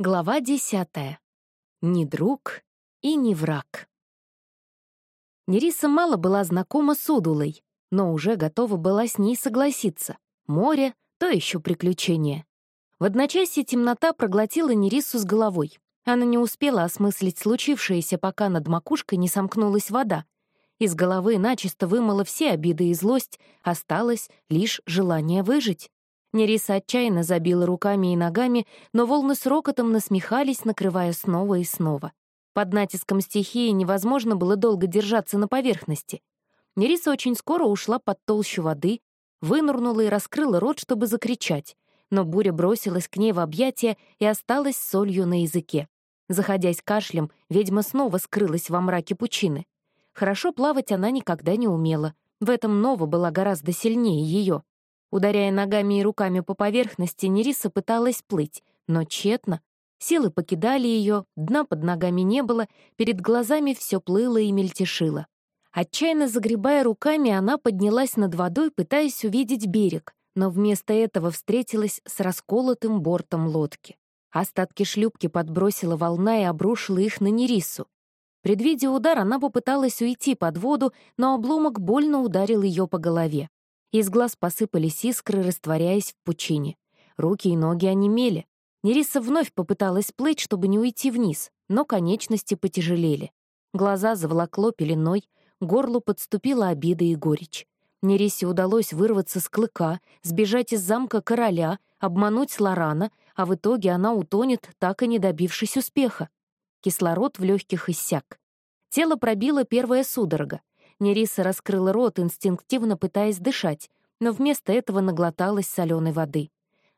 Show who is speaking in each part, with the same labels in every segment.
Speaker 1: Глава десятая. Ни друг и не враг. Нериса мало была знакома с Удулой, но уже готова была с ней согласиться. Море — то еще приключение. В одночасье темнота проглотила Нерису с головой. Она не успела осмыслить случившееся, пока над макушкой не сомкнулась вода. Из головы начисто вымыла все обиды и злость, осталось лишь желание выжить. Нериса отчаянно забила руками и ногами, но волны с рокотом насмехались, накрывая снова и снова. Под натиском стихии невозможно было долго держаться на поверхности. Нериса очень скоро ушла под толщу воды, вынурнула и раскрыла рот, чтобы закричать, но буря бросилась к ней в объятия и осталась солью на языке. Заходясь кашлем, ведьма снова скрылась во мраке пучины. Хорошо плавать она никогда не умела. В этом Нова была гораздо сильнее ее. Ударяя ногами и руками по поверхности, Нериса пыталась плыть, но тщетно. Силы покидали ее, дна под ногами не было, перед глазами все плыло и мельтешило. Отчаянно загребая руками, она поднялась над водой, пытаясь увидеть берег, но вместо этого встретилась с расколотым бортом лодки. Остатки шлюпки подбросила волна и обрушила их на Нерису. Предвидя удар, она попыталась уйти под воду, но обломок больно ударил ее по голове. Из глаз посыпались искры, растворяясь в пучине. Руки и ноги онемели. Нериса вновь попыталась плыть, чтобы не уйти вниз, но конечности потяжелели. Глаза заволокло пеленой, горлу подступила обида и горечь. Нерисе удалось вырваться с клыка, сбежать из замка короля, обмануть Лорана, а в итоге она утонет, так и не добившись успеха. Кислород в легких иссяк. Тело пробило первая судорога. Нериса раскрыла рот, инстинктивно пытаясь дышать, но вместо этого наглоталась соленой воды.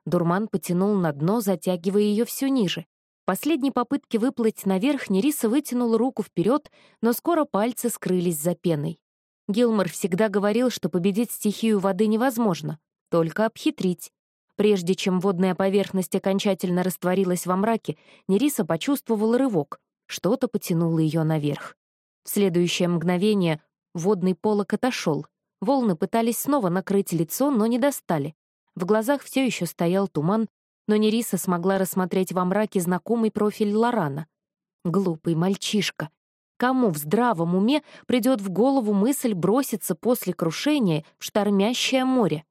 Speaker 1: Дурман потянул на дно, затягивая ее все ниже. В последней попытке выплыть наверх Нериса вытянула руку вперед, но скоро пальцы скрылись за пеной. Гилмор всегда говорил, что победить стихию воды невозможно, только обхитрить. Прежде чем водная поверхность окончательно растворилась во мраке, Нериса почувствовала рывок. Что-то потянуло ее наверх. В следующее мгновение Водный полок отошел. Волны пытались снова накрыть лицо, но не достали. В глазах все еще стоял туман, но Нериса смогла рассмотреть во мраке знакомый профиль Лорана. Глупый мальчишка. Кому в здравом уме придет в голову мысль броситься после крушения в штормящее море?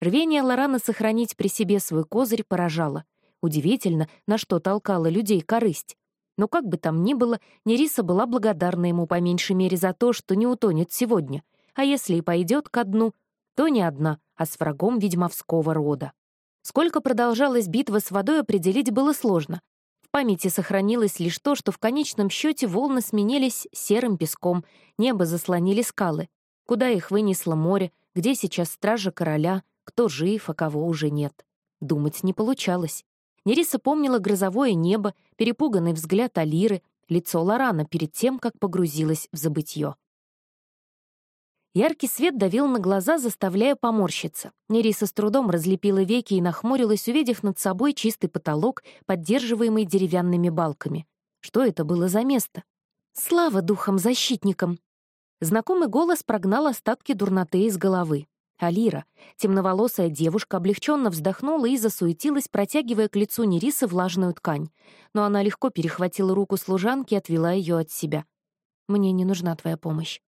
Speaker 1: Рвение Лорана сохранить при себе свой козырь поражало. Удивительно, на что толкала людей корысть. Но как бы там ни было, Нериса была благодарна ему по меньшей мере за то, что не утонет сегодня. А если и пойдет ко дну, то не одна, а с врагом ведьмовского рода. Сколько продолжалась битва с водой, определить было сложно. В памяти сохранилось лишь то, что в конечном счете волны сменились серым песком, небо заслонили скалы. Куда их вынесло море, где сейчас стража короля, кто жив, а кого уже нет. Думать не получалось. Нериса помнила грозовое небо, перепуганный взгляд Алиры, лицо Лорана перед тем, как погрузилась в забытье. Яркий свет давил на глаза, заставляя поморщиться. Нериса с трудом разлепила веки и нахмурилась, увидев над собой чистый потолок, поддерживаемый деревянными балками. Что это было за место? Слава духам-защитникам! Знакомый голос прогнал остатки дурноты из головы. Алира, темноволосая девушка, облегченно вздохнула и засуетилась, протягивая к лицу Нерисы влажную ткань. Но она легко перехватила руку служанки и отвела ее от себя. «Мне не нужна твоя помощь».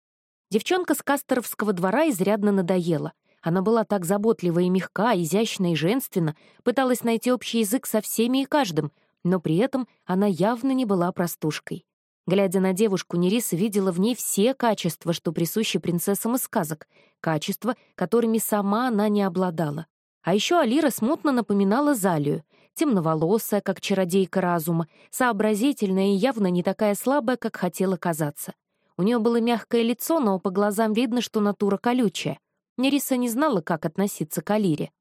Speaker 1: Девчонка с Кастеровского двора изрядно надоела. Она была так заботлива и мягка, изящна и женственна, пыталась найти общий язык со всеми и каждым, но при этом она явно не была простушкой. Глядя на девушку, Нериса видела в ней все качества, что присущи принцессам из сказок, качества, которыми сама она не обладала. А еще Алира смутно напоминала Залию, темноволосая, как чародейка разума, сообразительная и явно не такая слабая, как хотела казаться. У нее было мягкое лицо, но по глазам видно, что натура колючая. Нериса не знала, как относиться к Алире.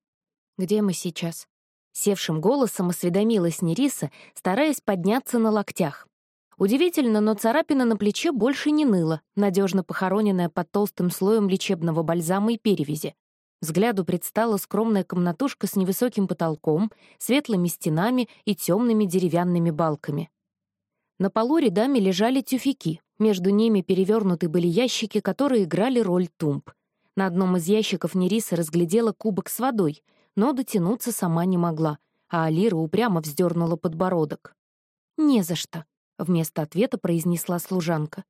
Speaker 1: «Где мы сейчас?» Севшим голосом осведомилась Нериса, стараясь подняться на локтях. Удивительно, но царапина на плече больше не ныла, надежно похороненная под толстым слоем лечебного бальзама и перевязи. Взгляду предстала скромная комнатушка с невысоким потолком, светлыми стенами и темными деревянными балками. На полу рядами лежали тюфяки, между ними перевернуты были ящики, которые играли роль тумб. На одном из ящиков Нериса разглядела кубок с водой, но дотянуться сама не могла, а Алира упрямо вздернула подбородок. «Не за что», — вместо ответа произнесла служанка.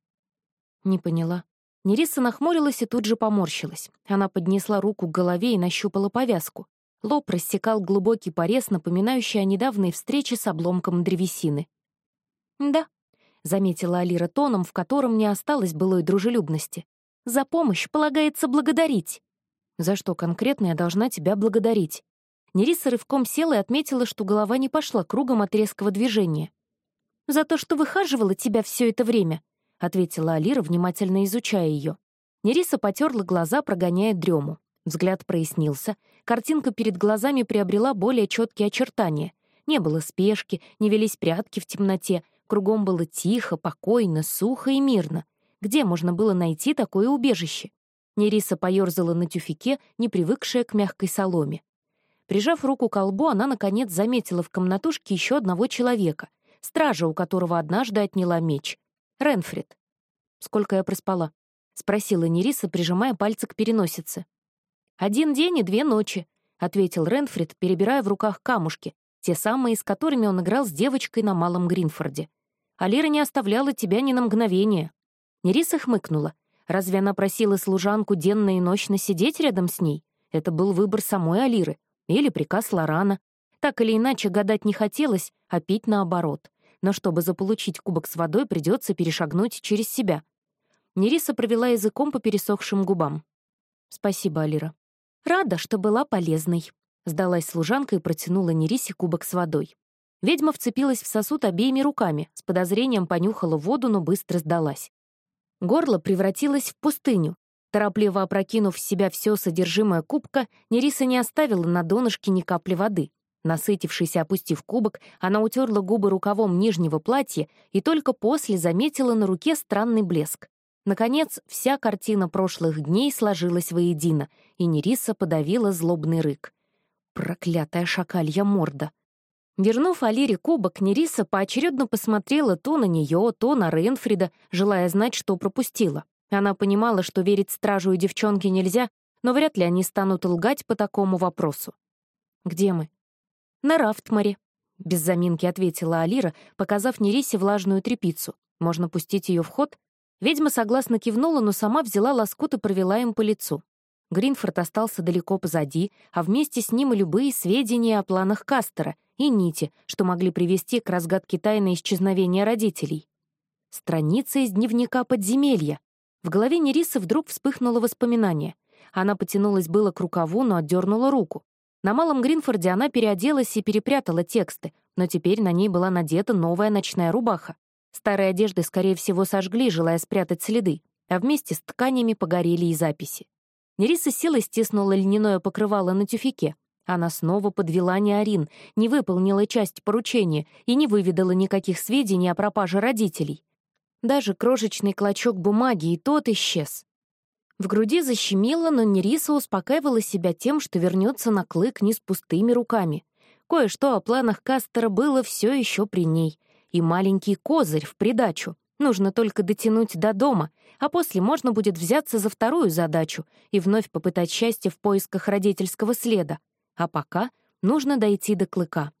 Speaker 1: Не поняла. Нериса нахмурилась и тут же поморщилась. Она поднесла руку к голове и нащупала повязку. Лоб рассекал глубокий порез, напоминающий о недавней встрече с обломком древесины. «Да», — заметила Алира тоном, в котором не осталось былой дружелюбности. «За помощь полагается благодарить». «За что конкретно я должна тебя благодарить?» Нериса рывком села и отметила, что голова не пошла кругом от резкого движения. «За то, что выхаживала тебя все это время», — ответила Алира, внимательно изучая ее. Нериса потерла глаза, прогоняя дрему. Взгляд прояснился, картинка перед глазами приобрела более четкие очертания. Не было спешки, не велись прятки в темноте, кругом было тихо, покойно, сухо и мирно. Где можно было найти такое убежище? Нериса поёрзала на тюфике, не привыкшая к мягкой соломе. Прижав руку к колбу, она, наконец, заметила в комнатушке еще одного человека, стража, у которого однажды отняла меч. Ренфрид. «Сколько я проспала?» — спросила Нериса, прижимая пальцы к переносице. «Один день и две ночи», — ответил Ренфрид, перебирая в руках камушки, те самые, с которыми он играл с девочкой на Малом Гринфорде. «Алира не оставляла тебя ни на мгновение». Нериса хмыкнула. Разве она просила служанку денно и ночно сидеть рядом с ней? Это был выбор самой Алиры. Или приказ Лорана. Так или иначе, гадать не хотелось, а пить наоборот. Но чтобы заполучить кубок с водой, придется перешагнуть через себя. Нериса провела языком по пересохшим губам. «Спасибо, Алира». «Рада, что была полезной», — сдалась служанка и протянула Нерисе кубок с водой. Ведьма вцепилась в сосуд обеими руками, с подозрением понюхала воду, но быстро сдалась. Горло превратилось в пустыню. Торопливо опрокинув в себя все содержимое кубка, Нериса не оставила на донышке ни капли воды. Насытившись и опустив кубок, она утерла губы рукавом нижнего платья и только после заметила на руке странный блеск. Наконец, вся картина прошлых дней сложилась воедино, и Нериса подавила злобный рык. Проклятая шакалья морда! Вернув Алире кубок, Нериса поочередно посмотрела то на нее, то на Рейнфрида, желая знать, что пропустила. Она понимала, что верить стражу и девчонке нельзя, но вряд ли они станут лгать по такому вопросу. «Где мы?» «На Рафтмаре», — без заминки ответила Алира, показав Нерисе влажную трепицу. «Можно пустить ее в ход?» Ведьма согласно кивнула, но сама взяла лоскут и провела им по лицу. Гринфорд остался далеко позади, а вместе с ним и любые сведения о планах Кастера и нити, что могли привести к разгадке тайны исчезновения родителей. Страница из дневника подземелья. В голове Нерисы вдруг вспыхнуло воспоминание. Она потянулась было к рукаву, но отдернула руку. На Малом Гринфорде она переоделась и перепрятала тексты, но теперь на ней была надета новая ночная рубаха. Старые одежды, скорее всего, сожгли, желая спрятать следы, а вместе с тканями погорели и записи. Нериса села и стиснула льняное покрывало на тюфике. Она снова подвела Неорин, не выполнила часть поручения и не выведала никаких сведений о пропаже родителей. Даже крошечный клочок бумаги и тот исчез. В груди защемило, но Нериса успокаивала себя тем, что вернется на клык не с пустыми руками. Кое-что о планах Кастера было все еще при ней — и маленький козырь в придачу. Нужно только дотянуть до дома, а после можно будет взяться за вторую задачу и вновь попытать счастье в поисках родительского следа. А пока нужно дойти до клыка.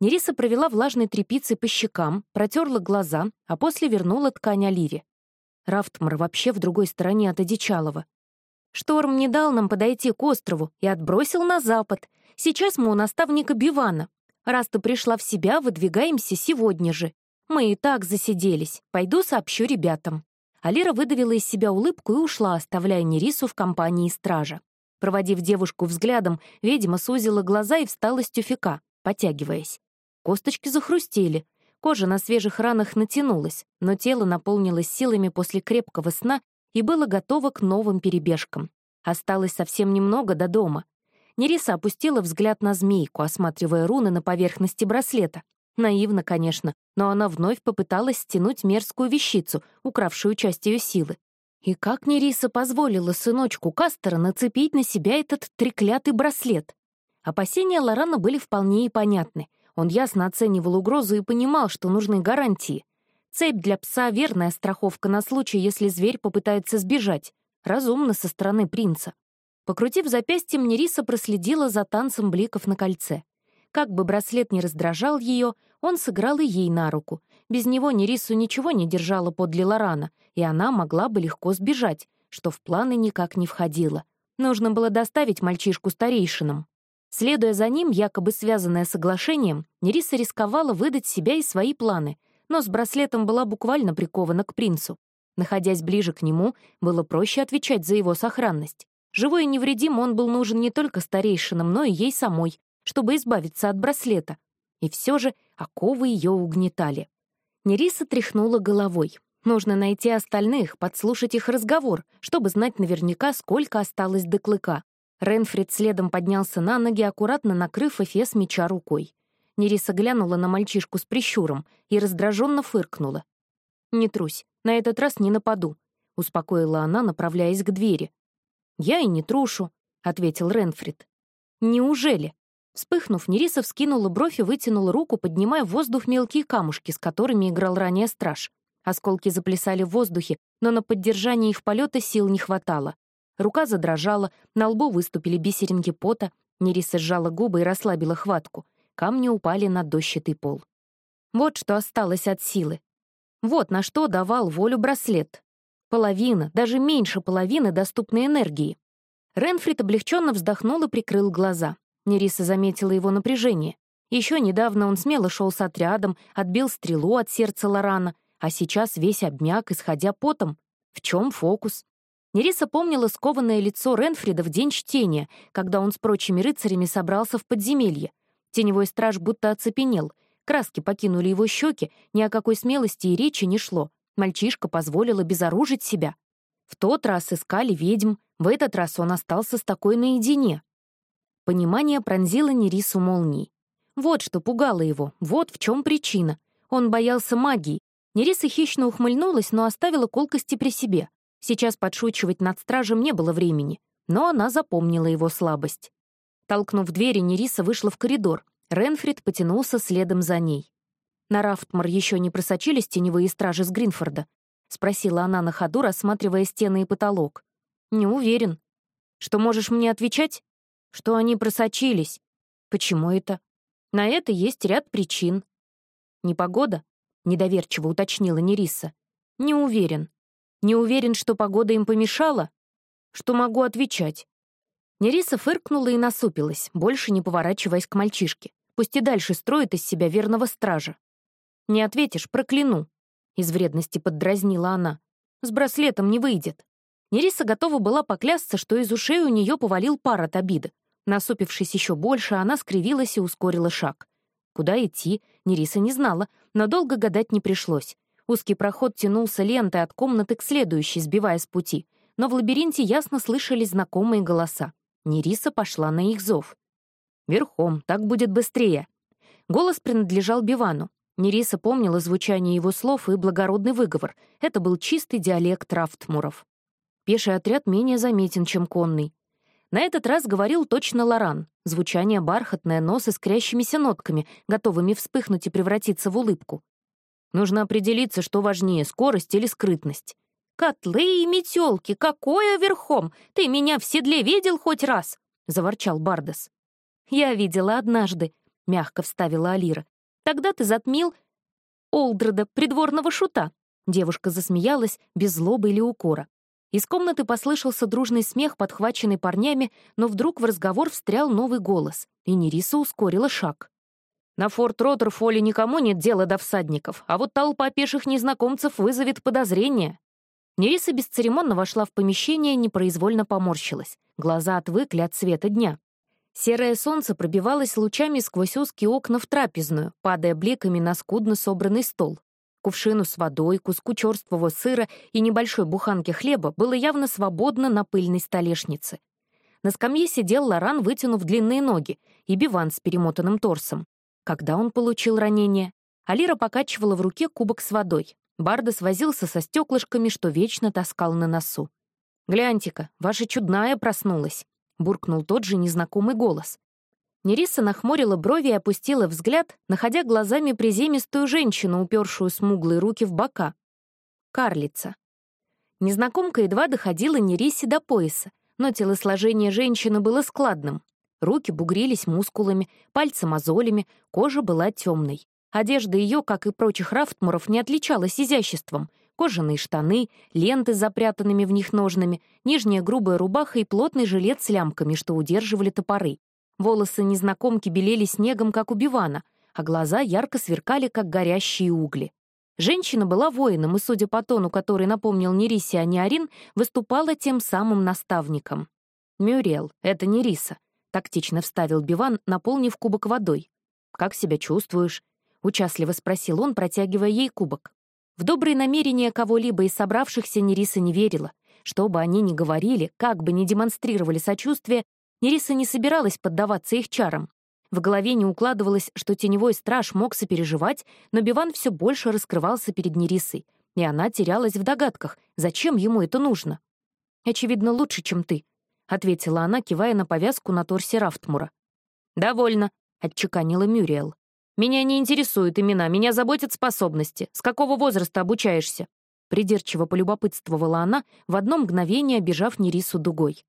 Speaker 1: Нериса провела влажной тряпицей по щекам, протерла глаза, а после вернула ткань Оливе. Рафтмар вообще в другой стороне от Одичалова. Шторм не дал нам подойти к острову и отбросил на запад. Сейчас мы у наставника Бивана. Раз ты пришла в себя, выдвигаемся сегодня же. Мы и так засиделись. Пойду сообщу ребятам». Алира выдавила из себя улыбку и ушла, оставляя Нерису в компании стража. Проводив девушку взглядом, ведьма сузила глаза и встала с тюфяка, потягиваясь. Косточки захрустели, кожа на свежих ранах натянулась, но тело наполнилось силами после крепкого сна и было готово к новым перебежкам. Осталось совсем немного до дома. Нериса опустила взгляд на змейку, осматривая руны на поверхности браслета. Наивно, конечно, но она вновь попыталась стянуть мерзкую вещицу, укравшую часть ее силы. И как Нериса позволила сыночку Кастера нацепить на себя этот треклятый браслет? Опасения Лорана были вполне и понятны. Он ясно оценивал угрозу и понимал, что нужны гарантии. Цепь для пса — верная страховка на случай, если зверь попытается сбежать. Разумно со стороны принца. Покрутив запястьем, Нериса проследила за танцем бликов на кольце. Как бы браслет не раздражал ее, он сыграл и ей на руку. Без него Нерису ничего не держало подле Лорана, и она могла бы легко сбежать, что в планы никак не входило. Нужно было доставить мальчишку старейшинам. Следуя за ним, якобы связанная соглашением, Нериса рисковала выдать себя и свои планы, но с браслетом была буквально прикована к принцу. Находясь ближе к нему, было проще отвечать за его сохранность. Живой и невредим он был нужен не только старейшинам, но и ей самой, чтобы избавиться от браслета. И все же оковы ее угнетали. Нериса тряхнула головой. Нужно найти остальных, подслушать их разговор, чтобы знать наверняка, сколько осталось до клыка. Ренфрид следом поднялся на ноги, аккуратно накрыв эфес меча рукой. Нериса глянула на мальчишку с прищуром и раздраженно фыркнула. «Не трусь, на этот раз не нападу», — успокоила она, направляясь к двери. «Я и не трушу», — ответил Ренфрид. «Неужели?» Вспыхнув, Нериса вскинула бровь и вытянула руку, поднимая в воздух мелкие камушки, с которыми играл ранее страж. Осколки заплясали в воздухе, но на поддержание их полета сил не хватало. Рука задрожала, на лбу выступили бисеринки пота, Нериса сжала губы и расслабила хватку. Камни упали на дощатый пол. Вот что осталось от силы. Вот на что давал волю браслет. Половина, даже меньше половины доступной энергии. Ренфрид облегченно вздохнул и прикрыл глаза. Нериса заметила его напряжение. Еще недавно он смело шел с отрядом, отбил стрелу от сердца Лорана, а сейчас весь обмяк, исходя потом. В чем фокус? Нериса помнила скованное лицо Ренфрида в день чтения, когда он с прочими рыцарями собрался в подземелье. Теневой страж будто оцепенел. Краски покинули его щеки, ни о какой смелости и речи не шло. Мальчишка позволил обезоружить себя. В тот раз искали ведьм, в этот раз он остался с такой наедине. Понимание пронзило Нерису молнией. Вот что пугало его, вот в чем причина. Он боялся магии. Нериса хищно ухмыльнулась, но оставила колкости при себе. Сейчас подшучивать над стражем не было времени, но она запомнила его слабость. Толкнув двери, Нериса вышла в коридор. Ренфрид потянулся следом за ней. «На Рафтмар еще не просочились теневые стражи с Гринфорда?» — спросила она на ходу, рассматривая стены и потолок. «Не уверен. Что можешь мне отвечать?» «Что они просочились. Почему это?» «На это есть ряд причин». «Непогода?» — недоверчиво уточнила Нериса. «Не уверен. Не уверен, что погода им помешала? Что могу отвечать?» Нериса фыркнула и насупилась, больше не поворачиваясь к мальчишке. Пусть и дальше строит из себя верного стража. «Не ответишь, прокляну», — из вредности поддразнила она. «С браслетом не выйдет». Нериса готова была поклясться, что из ушей у нее повалил пар от обиды. Насупившись еще больше, она скривилась и ускорила шаг. Куда идти, Нериса не знала, но долго гадать не пришлось. Узкий проход тянулся лентой от комнаты к следующей, сбивая с пути. Но в лабиринте ясно слышались знакомые голоса. Нериса пошла на их зов. «Верхом, так будет быстрее». Голос принадлежал Бивану. Нериса помнила звучание его слов и благородный выговор. Это был чистый диалект Рафтмуров. Пеший отряд менее заметен, чем конный. На этот раз говорил точно Лоран. Звучание бархатное, но с искрящимися нотками, готовыми вспыхнуть и превратиться в улыбку. Нужно определиться, что важнее, скорость или скрытность. «Котлы и метелки, какое верхом! Ты меня в седле видел хоть раз?» — заворчал Бардес. «Я видела однажды», — мягко вставила Алира. «Тогда ты затмил Олдреда, придворного шута». Девушка засмеялась, без злобы или укора. Из комнаты послышался дружный смех, подхваченный парнями, но вдруг в разговор встрял новый голос, и Нериса ускорила шаг. На форт Роттерфоле никому нет дела до всадников, а вот толпа пеших незнакомцев вызовет подозрение. Нериса бесцеремонно вошла в помещение и непроизвольно поморщилась. Глаза отвыкли от света дня. Серое солнце пробивалось лучами сквозь узкие окна в трапезную, падая бликами на скудно собранный стол. Кувшину с водой, куску черствого сыра и небольшой буханке хлеба было явно свободно на пыльной столешнице. На скамье сидел Лоран, вытянув длинные ноги, и Биван с перемотанным торсом. Когда он получил ранение? Алира покачивала в руке кубок с водой. Бардас возился со стеклышками, что вечно таскал на носу. «Гляньте-ка, ваша чудная проснулась», — буркнул тот же незнакомый голос. Нериса нахмурила брови и опустила взгляд, находя глазами приземистую женщину, упершую смуглые руки в бока. Карлица. Незнакомка едва доходила Нерисе до пояса, но телосложение женщины было складным. Руки бугрились мускулами, пальцы мозолями, кожа была темной. Одежда ее, как и прочих рафтмуров, не отличалась изяществом. Кожаные штаны, ленты с запрятанными в них ножнами, нижняя грубая рубаха и плотный жилет с лямками, что удерживали топоры. Волосы незнакомки белели снегом, как у бивана, а глаза ярко сверкали, как горящие угли. Женщина была воином и, судя по тону, который напомнил Нерисе Аниарин, выступала тем самым наставником. «Мюрел, это Нериса», — тактично вставил Биван, наполнив кубок водой. «Как себя чувствуешь?» — участливо спросил он, протягивая ей кубок. В добрые намерения кого-либо из собравшихся Нериса не верила. Что бы они ни говорили, как бы ни демонстрировали сочувствие, Нериса не собиралась поддаваться их чарам. В голове не укладывалось, что теневой страж мог сопереживать, но Биван все больше раскрывался перед Нерисой, и она терялась в догадках, зачем ему это нужно. «Очевидно, лучше, чем ты», — ответила она, кивая на повязку на торсе Рафтмура. «Довольно», — отчеканила Мюриэл. «Меня не интересуют имена, меня заботят способности. С какого возраста обучаешься?» Придирчиво полюбопытствовала она, в одно мгновение обижав Нерису дугой.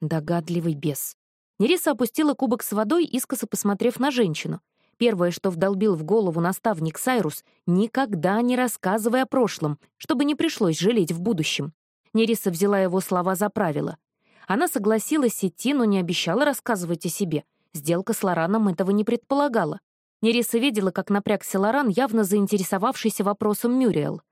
Speaker 1: Догадливый бес. Нериса опустила кубок с водой, искоса посмотрев на женщину. Первое, что вдолбил в голову наставник Сайрус, никогда не рассказывая о прошлом, чтобы не пришлось жалеть в будущем. Нериса взяла его слова за правило. Она согласилась идти, но не обещала рассказывать о себе. Сделка с Лораном этого не предполагала. Нериса видела, как напрягся Лоран, явно заинтересовавшийся вопросом Мюриэл.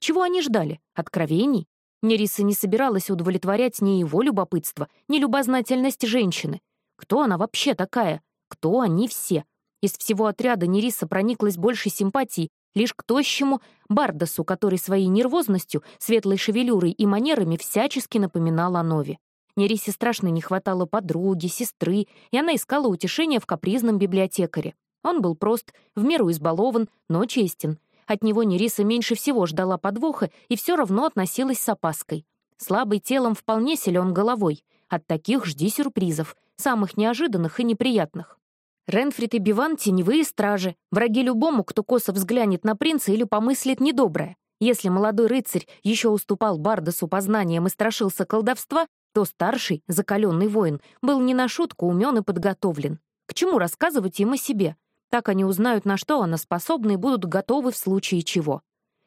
Speaker 1: Чего они ждали? Откровений? Нериса не собиралась удовлетворять ни его любопытство, ни любознательность женщины. Кто она вообще такая? Кто они все? Из всего отряда Нериса прониклась больше симпатий лишь к тощему Бардасу, который своей нервозностью, светлой шевелюрой и манерами всячески напоминал о Нове. Нерисе страшно не хватало подруги, сестры, и она искала утешения в капризном библиотекаре. Он был прост, в меру избалован, но честен. От него Нериса меньше всего ждала подвоха и все равно относилась с опаской. Слабый телом вполне силен головой. От таких жди сюрпризов — самых неожиданных и неприятных. Ренфрид и Биван — теневые стражи, враги любому, кто косо взглянет на принца или помыслит недоброе. Если молодой рыцарь еще уступал Бардасу по знаниям и страшился колдовства, то старший, закаленный воин, был не на шутку умен и подготовлен. К чему рассказывать им о себе? Так они узнают, на что она способна и будут готовы в случае чего.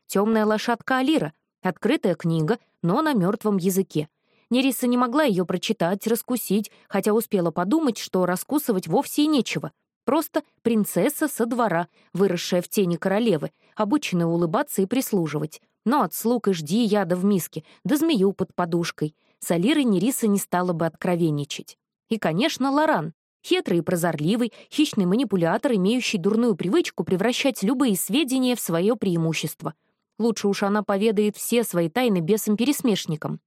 Speaker 1: Темная лошадка Алира — открытая книга, но на мертвом языке — Нериса не могла ее прочитать, раскусить, хотя успела подумать, что раскусывать вовсе и нечего. Просто принцесса со двора, выросшая в тени королевы, обученная улыбаться и прислуживать. Но от слуг и жди яда в миске, да змею под подушкой. С Алирой Нериса не стала бы откровенничать. И, конечно, Лоран. Хитрый и прозорливый, хищный манипулятор, имеющий дурную привычку превращать любые сведения в свое преимущество. Лучше уж она поведает все свои тайны бесам-пересмешникам.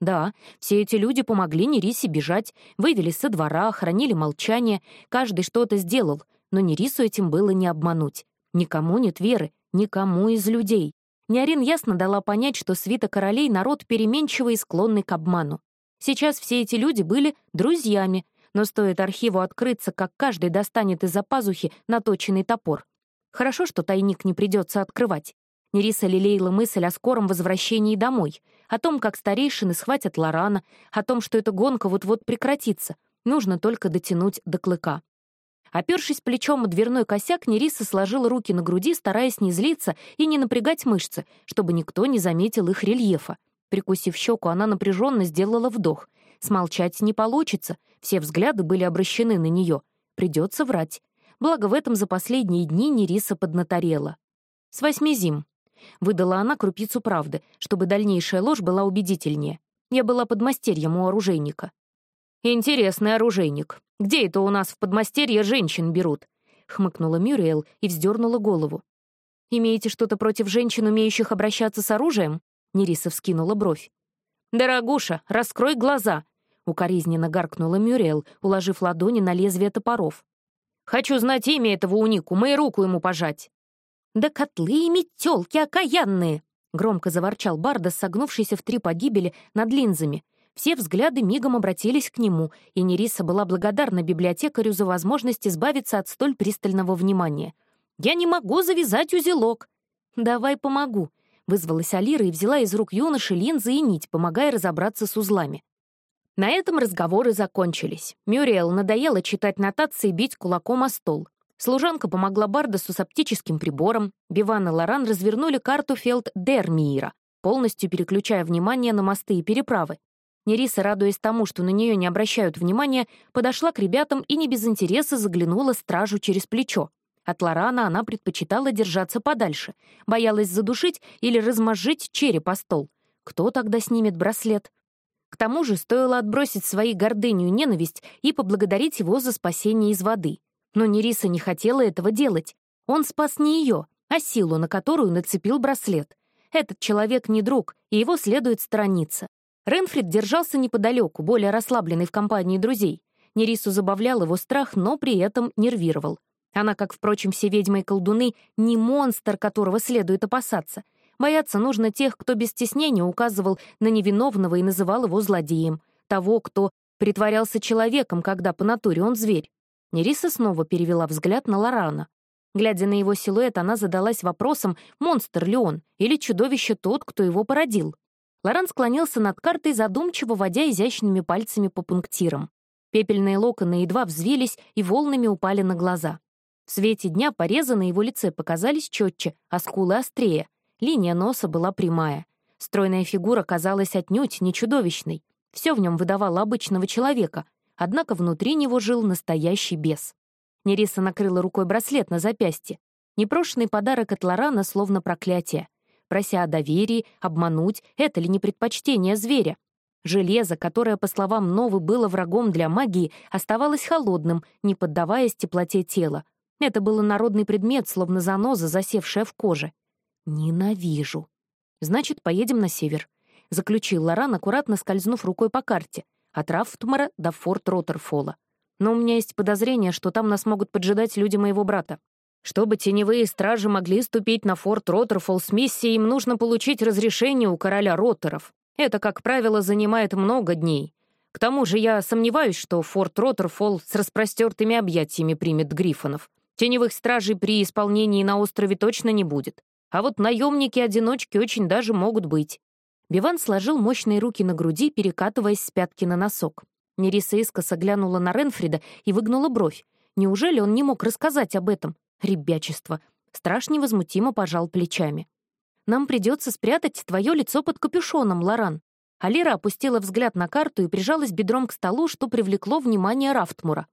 Speaker 1: Да, все эти люди помогли Нерисе бежать, вывели со двора, хранили молчание, каждый что-то сделал, но Нерису этим было не обмануть. Никому нет веры, никому из людей. Неарин ясно дала понять, что свита королей — народ переменчивый и склонный к обману. Сейчас все эти люди были друзьями, но стоит архиву открыться, как каждый достанет из-за пазухи наточенный топор. Хорошо, что тайник не придется открывать. Нериса лелеяла мысль о скором возвращении домой, о том, как старейшины схватят Лорана, о том, что эта гонка вот-вот прекратится. Нужно только дотянуть до клыка. Опершись плечом о дверной косяк, Нериса сложила руки на груди, стараясь не злиться и не напрягать мышцы, чтобы никто не заметил их рельефа. Прикусив щеку, она напряженно сделала вдох. Смолчать не получится, все взгляды были обращены на нее. Придется врать. Благо, в этом за последние дни Нериса поднаторела. С восьми зим. Выдала она крупицу правды, чтобы дальнейшая ложь была убедительнее. Я была подмастерьем у оружейника. «Интересный оружейник. Где это у нас в подмастерье женщин берут?» — хмыкнула Мюриэл и вздернула голову. «Имеете что-то против женщин, умеющих обращаться с оружием?» — Нериса вскинула бровь. «Дорогуша, раскрой глаза!» — укоризненно гаркнула Мюриэл, уложив ладони на лезвие топоров. «Хочу знать имя этого унику, мои руку ему пожать!» «Да котлы и метелки окаянные!» — громко заворчал Барда, согнувшийся в три погибели над линзами. Все взгляды мигом обратились к нему, и Нериса была благодарна библиотекарю за возможность избавиться от столь пристального внимания. «Я не могу завязать узелок!» «Давай помогу», — вызвалась Алира и взяла из рук юноши линзы и нить, помогая разобраться с узлами. На этом разговоры закончились. Мюриэл надоело читать нотации и бить кулаком о стол. Служанка помогла Бардасу с оптическим прибором. Биван и Лоран развернули карту Фелд Дермиира, полностью переключая внимание на мосты и переправы. Нериса, радуясь тому, что на нее не обращают внимания, подошла к ребятам и не без интереса заглянула стражу через плечо. От Лорана она предпочитала держаться подальше, боялась задушить или размозжить череп о стол. Кто тогда снимет браслет? К тому же стоило отбросить свои гордыню и ненависть и поблагодарить его за спасение из воды. Но Нериса не хотела этого делать. Он спас не ее, а силу, на которую нацепил браслет. Этот человек не друг, и его следует сторониться. Ренфрид держался неподалеку, более расслабленный в компании друзей. Нерису забавлял его страх, но при этом нервировал. Она, как, впрочем, все ведьмы и колдуны, не монстр, которого следует опасаться. Бояться нужно тех, кто без стеснения указывал на невиновного и называл его злодеем. Того, кто притворялся человеком, когда по натуре он зверь. Нериса снова перевела взгляд на Лорана. Глядя на его силуэт, она задалась вопросом, монстр ли он, или чудовище тот, кто его породил. Лоран склонился над картой, задумчиво водя изящными пальцами по пунктирам. Пепельные локоны едва взвились и волнами упали на глаза. В свете дня порезы на его лице показались четче, а скулы острее. Линия носа была прямая. Стройная фигура казалась отнюдь не чудовищной. Все в нем выдавало обычного человека, однако внутри него жил настоящий бес. Нериса накрыла рукой браслет на запястье. Непрошенный подарок от Лорана словно проклятие прося о доверии, обмануть — это ли не предпочтение зверя? Железо, которое, по словам Новы, было врагом для магии, оставалось холодным, не поддаваясь теплоте тела. Это был народный предмет, словно заноза, засевшая в коже. «Ненавижу». «Значит, поедем на север», — заключил Лоран, аккуратно скользнув рукой по карте, от Рафтмара до форт Роттерфола. «Но у меня есть подозрение, что там нас могут поджидать люди моего брата. Чтобы теневые стражи могли ступить на форт Роттерфолл с миссией, им нужно получить разрешение у короля Роттеров. Это, как правило, занимает много дней. К тому же я сомневаюсь, что форт Роттерфолл с распростертыми объятиями примет грифонов. Теневых стражей при исполнении на острове точно не будет. А вот наемники-одиночки очень даже могут быть. Биван сложил мощные руки на груди, перекатываясь с пятки на носок. Нериса искоса глянула на Ренфрида и выгнула бровь. Неужели он не мог рассказать об этом? Ребячество. Страж невозмутимо пожал плечами. «Нам придется спрятать твое лицо под капюшоном, Лоран». Алира опустила взгляд на карту и прижалась бедром к столу, что привлекло внимание Рафтмура.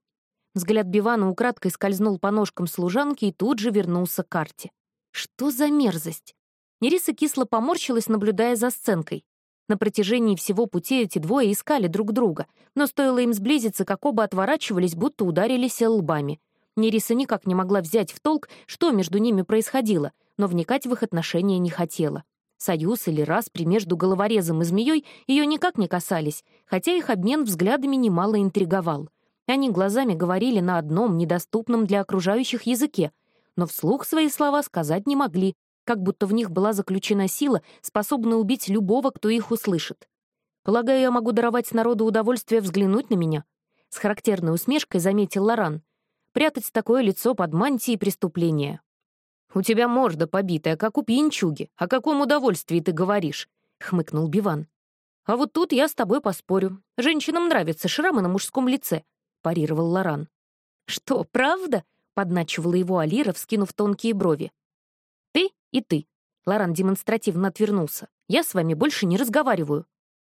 Speaker 1: Взгляд Бивана украдкой скользнул по ножкам служанки и тут же вернулся к карте. Что за мерзость? Нериса кисло поморщилась, наблюдая за сценкой. На протяжении всего пути эти двое искали друг друга, но стоило им сблизиться, как оба отворачивались, будто ударились лбами. Нериса никак не могла взять в толк, что между ними происходило, но вникать в их отношения не хотела. Союз или распри между головорезом и змеей ее никак не касались, хотя их обмен взглядами немало интриговал. Они глазами говорили на одном, недоступном для окружающих языке, но вслух свои слова сказать не могли, как будто в них была заключена сила, способная убить любого, кто их услышит. «Полагаю, я могу даровать народу удовольствие взглянуть на меня?» С характерной усмешкой заметил Лоран прятать такое лицо под мантией преступления. «У тебя морда побитая, как у пьянчуги. О каком удовольствии ты говоришь?» — хмыкнул Биван. «А вот тут я с тобой поспорю. Женщинам нравятся шрамы на мужском лице», — парировал Лоран. «Что, правда?» — подначивала его Алира, вскинув тонкие брови. «Ты и ты», — Лоран демонстративно отвернулся. «Я с вами больше не разговариваю».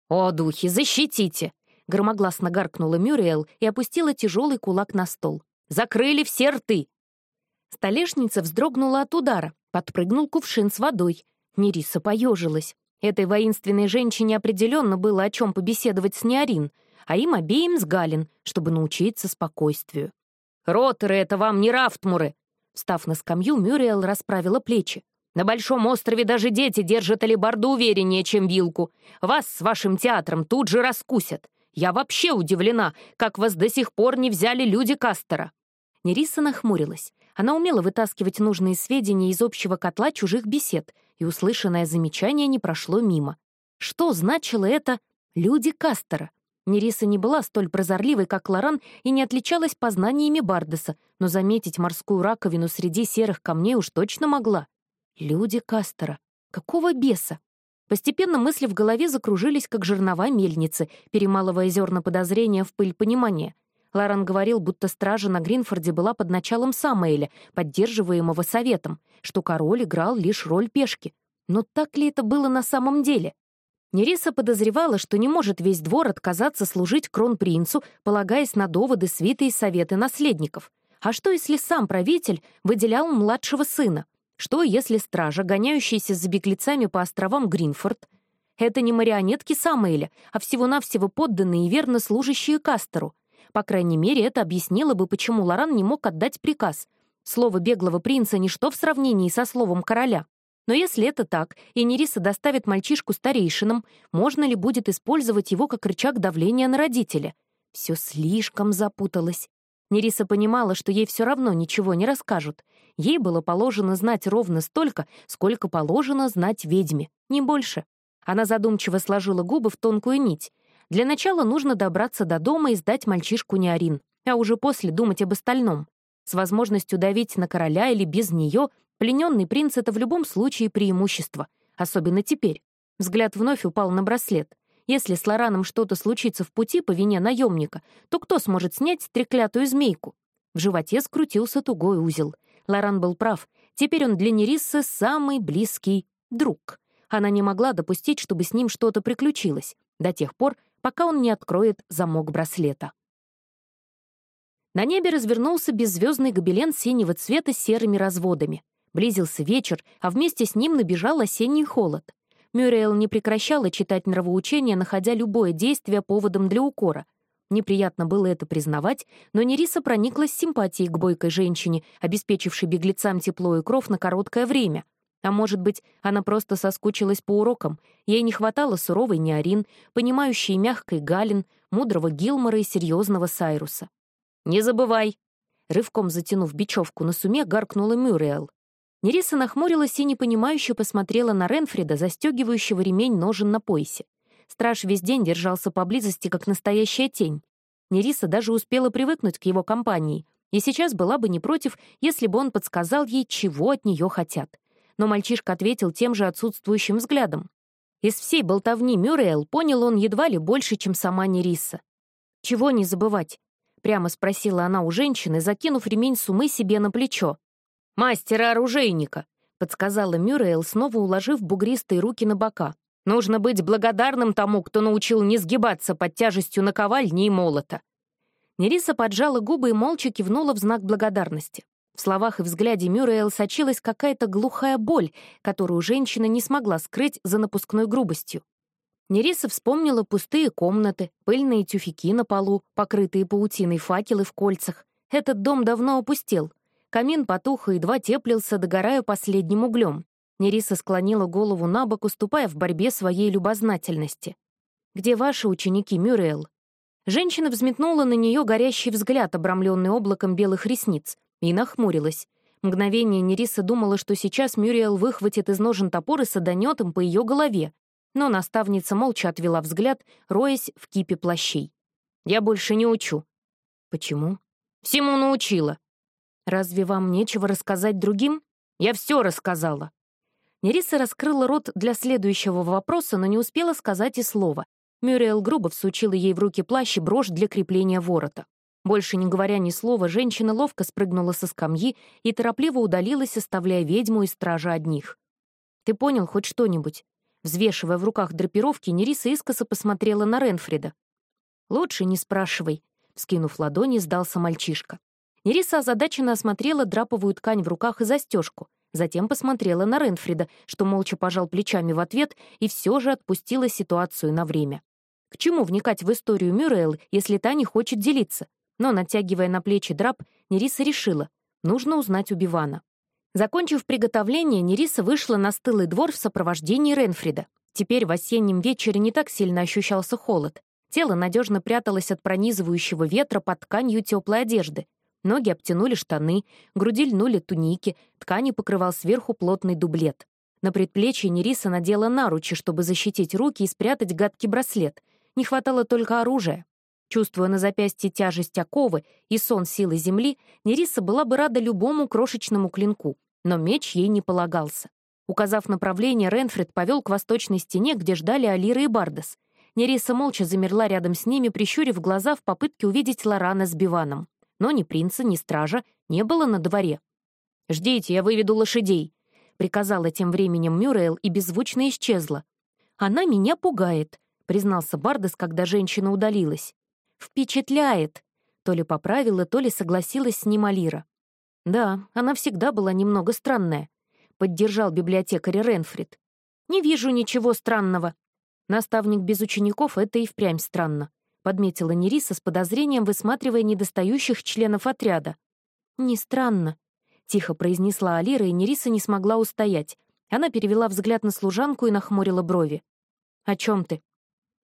Speaker 1: «О, духи, защитите!» — громогласно гаркнула Мюриэл и опустила тяжелый кулак на стол. Закрыли все рты!» Столешница вздрогнула от удара, подпрыгнул кувшин с водой. Нериса поежилась. Этой воинственной женщине определенно было о чем побеседовать с Неорин, а им обеим с Галин, чтобы научиться спокойствию. «Ротеры — это вам не рафтмуры!» Встав на скамью, Мюриэл расправила плечи. «На Большом острове даже дети держат алебарду увереннее, чем вилку. Вас с вашим театром тут же раскусят. Я вообще удивлена, как вас до сих пор не взяли люди Кастера». Нериса нахмурилась. Она умела вытаскивать нужные сведения из общего котла чужих бесед, и услышанное замечание не прошло мимо. Что значило это «люди Кастера»? Нериса не была столь прозорливой, как Лоран, и не отличалась познаниями Бардеса, но заметить морскую раковину среди серых камней уж точно могла. Люди Кастера. Какого беса? Постепенно мысли в голове закружились, как жернова мельницы, перемалывая зерна подозрения в пыль понимания. Лоран говорил, будто стража на Гринфорде была под началом Самоэля, поддерживаемого советом, что король играл лишь роль пешки. Но так ли это было на самом деле? Нериса подозревала, что не может весь двор отказаться служить кронпринцу, полагаясь на доводы свиты и советы наследников. А что, если сам правитель выделял младшего сына? Что, если стража, гоняющаяся за беглецами по островам Гринфорд, это не марионетки Самоэля, а всего-навсего подданные и верно служащие Кастеру? По крайней мере, это объяснило бы, почему Лоран не мог отдать приказ. Слово беглого принца — ничто в сравнении со словом короля. Но если это так, и Нериса доставит мальчишку старейшинам, можно ли будет использовать его как рычаг давления на родителя? Все слишком запуталось. Нериса понимала, что ей все равно ничего не расскажут. Ей было положено знать ровно столько, сколько положено знать ведьме, не больше. Она задумчиво сложила губы в тонкую нить. Для начала нужно добраться до дома и сдать мальчишку Неорин, а уже после думать об остальном. С возможностью давить на короля или без нее плененный принц — это в любом случае преимущество, особенно теперь. Взгляд вновь упал на браслет. Если с Лораном что-то случится в пути по вине наемника, то кто сможет снять треклятую змейку? В животе скрутился тугой узел. Лоран был прав. Теперь он для Нериссы самый близкий друг. Она не могла допустить, чтобы с ним что-то приключилось, до тех пор, пока он не откроет замок браслета. На небе развернулся беззвездный гобелен синего цвета с серыми разводами. Близился вечер, а вместе с ним набежал осенний холод. Мюрриэл не прекращала читать нравоучения, находя любое действие поводом для укора. Неприятно было это признавать, но Нериса прониклась симпатией к бойкой женщине, обеспечившей беглецам тепло и кров на короткое время. А может быть, она просто соскучилась по урокам. Ей не хватало суровой Неорин, понимающей мягкой Галин, мудрого Гилмора и серьезного Сайруса. «Не забывай!» Рывком затянув бечевку на суме, гаркнула Мюрриэл. Нериса нахмурилась и непонимающе посмотрела на Ренфрида, застегивающего ремень ножен на поясе. Страж весь день держался поблизости, как настоящая тень. Нериса даже успела привыкнуть к его компании, и сейчас была бы не против, если бы он подсказал ей, чего от нее хотят. Но мальчишка ответил тем же отсутствующим взглядом. Из всей болтовни Мюрриэл понял он едва ли больше, чем сама Нериса. «Чего не забывать?» — прямо спросила она у женщины, закинув ремень сумы себе на плечо. «Мастера-оружейника», — подсказала Мюррейл, снова уложив бугристые руки на бока. «Нужно быть благодарным тому, кто научил не сгибаться под тяжестью наковальни и молота». Нериса поджала губы и молча кивнула в знак благодарности. В словах и взгляде Мюррейл сочилась какая-то глухая боль, которую женщина не смогла скрыть за напускной грубостью. Нериса вспомнила пустые комнаты, пыльные тюфяки на полу, покрытые паутиной факелы в кольцах. Этот дом давно опустел, Камин потух и едва теплился, догорая последним углем. Нериса склонила голову на бок, уступая в борьбе своей любознательности. «Где ваши ученики, Мюрриэл?» Женщина взметнула на нее горящий взгляд, обрамленный облаком белых ресниц, и нахмурилась. Мгновение Нериса думала, что сейчас Мюриэл выхватит из ножен топор и саданет им по ее голове, но наставница молча отвела взгляд, роясь в кипе плащей. «Я больше не учу». «Почему?» «Всему научила. «Разве вам нечего рассказать другим? Я все рассказала». Нериса раскрыла рот для следующего вопроса, но не успела сказать и слова. Мюриэл грубо всучила ей в руки плащ и брошь для крепления ворота. Больше не говоря ни слова, женщина ловко спрыгнула со скамьи и торопливо удалилась, оставляя ведьму и стража одних. «Ты понял хоть что-нибудь?» Взвешивая в руках драпировки, Нериса искоса посмотрела на Ренфрида. «Лучше не спрашивай», — вскинув ладони, сдался мальчишка. Нериса озадаченно осмотрела драповую ткань в руках и застежку, затем посмотрела на Ренфрида, что молча пожал плечами в ответ и все же отпустила ситуацию на время. К чему вникать в историю Мюррейл, если та не хочет делиться? Но, натягивая на плечи драп, Нериса решила — нужно узнать у Бивана. Закончив приготовление, Нериса вышла на стылый двор в сопровождении Ренфрида. Теперь в осеннем вечере не так сильно ощущался холод. Тело надежно пряталось от пронизывающего ветра под тканью теплой одежды. Ноги обтянули штаны, груди льнули туники, ткани покрывал сверху плотный дублет. На предплечье Нериса надела наручи, чтобы защитить руки и спрятать гадкий браслет. Не хватало только оружия. Чувствуя на запястье тяжесть оковы и сон силы земли, Нериса была бы рада любому крошечному клинку, но меч ей не полагался. Указав направление, Ренфред повел к восточной стене, где ждали Алира и Бардес. Нериса молча замерла рядом с ними, прищурив глаза в попытке увидеть Лорана с Биваном. Но ни принца, ни стража не было на дворе. «Ждите, я выведу лошадей», — приказала тем временем Мюррейл и беззвучно исчезла. «Она меня пугает», — признался Бардес, когда женщина удалилась. «Впечатляет», — то ли поправила, то ли согласилась с ним Алира. «Да, она всегда была немного странная», — поддержал библиотекарь Ренфрид. «Не вижу ничего странного». Наставник без учеников — это и впрямь странно, подметила Нериса с подозрением, высматривая недостающих членов отряда. «Не странно», — тихо произнесла Алира, и Нериса не смогла устоять. Она перевела взгляд на служанку и нахмурила брови. «О чем ты?»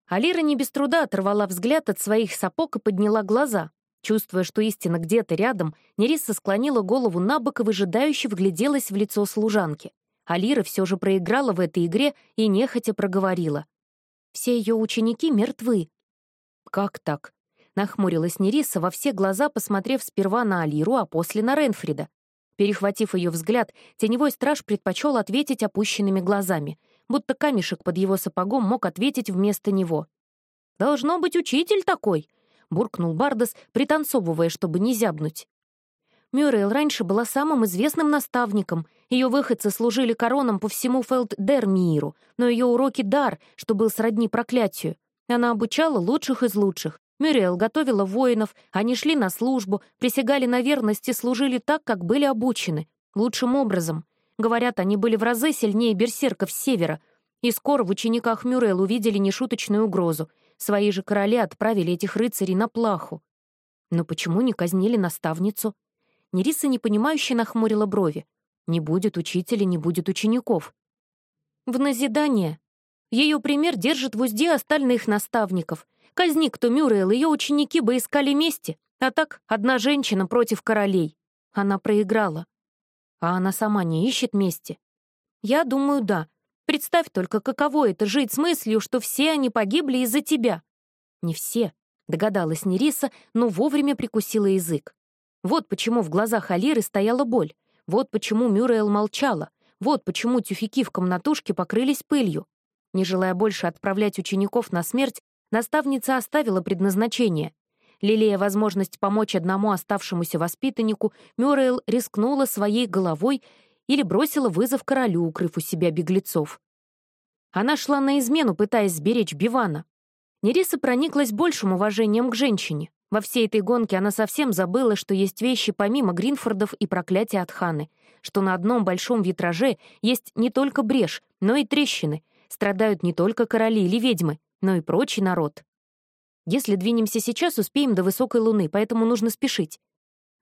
Speaker 1: Алира не без труда оторвала взгляд от своих сапог и подняла глаза. Чувствуя, что истина где-то рядом, Нериса склонила голову на бок и выжидающе вгляделась в лицо служанки. Алира все же проиграла в этой игре и нехотя проговорила. «Все ее ученики мертвы». «Как так?» — нахмурилась Нериса во все глаза, посмотрев сперва на Алиру, а после на Ренфрида. Перехватив ее взгляд, теневой страж предпочел ответить опущенными глазами, будто камешек под его сапогом мог ответить вместо него. «Должно быть учитель такой», буркнул Бардас, пританцовывая, чтобы не зябнуть. Мюррейл раньше была самым известным наставником. Ее выходцы служили коронам по всему Фелд-Дермииру, но ее уроки — дар, что был сродни проклятию. Она обучала лучших из лучших. Мюррейл готовила воинов, они шли на службу, присягали на верность и служили так, как были обучены, лучшим образом. Говорят, они были в разы сильнее берсерков севера, и скоро в учениках Мюррейл увидели нешуточную угрозу — Свои же короли отправили этих рыцарей на плаху. Но почему не казнили наставницу? Нериса непонимающе нахмурила брови. Не будет учителя, не будет учеников. В назидание. Ее пример держит в узде остальных наставников. Казни кто Мюррейл, ее ученики бы искали мести, а так одна женщина против королей. Она проиграла. А она сама не ищет мести? Я думаю, да. Представь только, каково это — жить с мыслью, что все они погибли из-за тебя. Не все, догадалась Нериса, но вовремя прикусила язык. Вот почему в глазах Алиры стояла боль. Вот почему Мюррейл молчала. Вот почему тюфяки в комнатушке покрылись пылью. Не желая больше отправлять учеников на смерть, наставница оставила предназначение. Лелея возможность помочь одному оставшемуся воспитаннику, Мюррейл рискнула своей головой или бросила вызов королю, укрыв у себя беглецов. Она шла на измену, пытаясь сберечь Бивана. Нериса прониклась большим уважением к женщине. Во всей этой гонке она совсем забыла, что есть вещи помимо Гринфордов и проклятия от Ханы, что на одном большом витраже есть не только брешь, но и трещины, страдают не только короли или ведьмы, но и прочий народ. Если двинемся сейчас, успеем до высокой луны, поэтому нужно спешить.